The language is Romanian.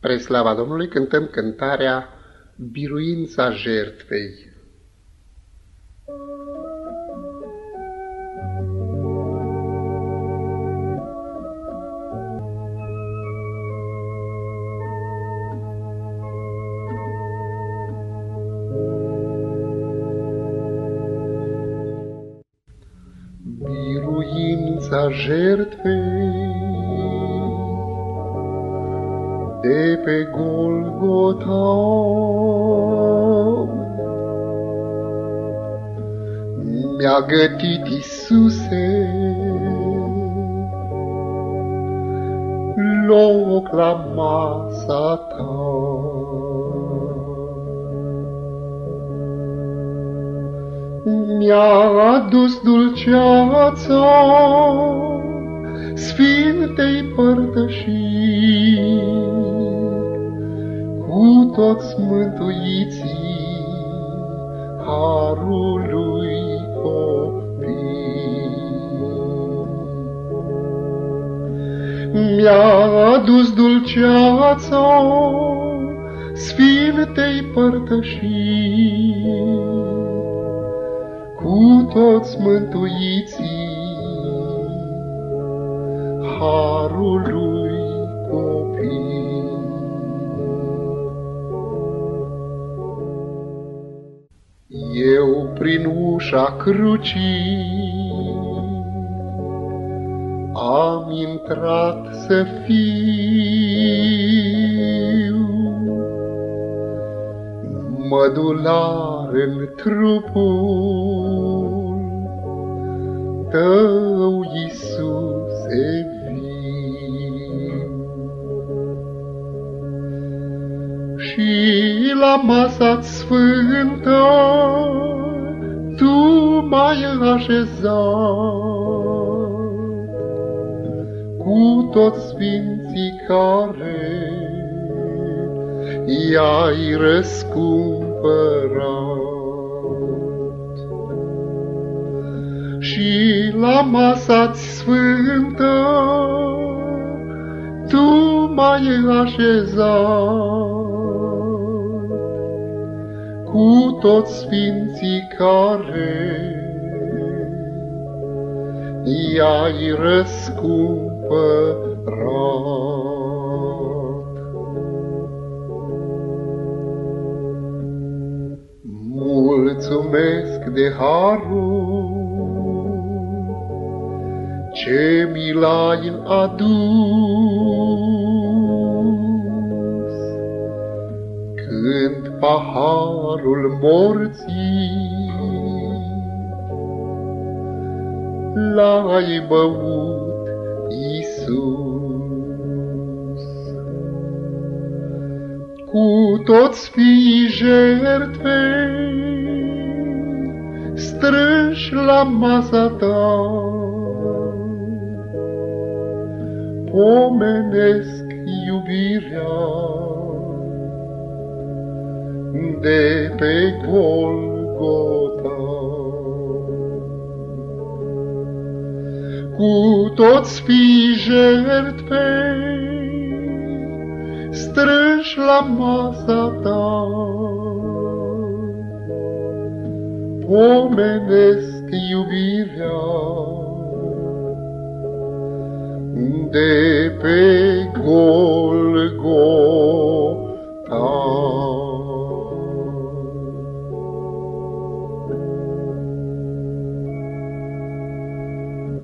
Pre slava Domnului cântăm cântarea Biruința jertfei. Biruința jertfei de pe Golgota. Mi-a gătit Iisuse loc la masa ta. Mi-a adus dulceața Sfintei părtășii, cu toți mântuiții harului copii. Mi-a adus dulceața Sfintei părtășii, cu toți mântuiții harului copii. Eu prin ușa crucii am intrat să fiu. Mădular în trupul tău, Iisuse și la masa sfântă tu m-ai așezat cu toți sfinții care i-ai răscumpărat. Și la masa sfântă tu m-ai așezat cu toți sfinții care i-ai răscumpărat. Mulțumesc de harul ce mi l-ai adus, paharul morții. L-ai băut, Iisus. Cu toți fii jertfei, strânși la masa ta, pomenesc iubirea de pe Golgota. Cu toți fii jertfei, strânși la masa ta, pomenesc iubirea de pe Golgota.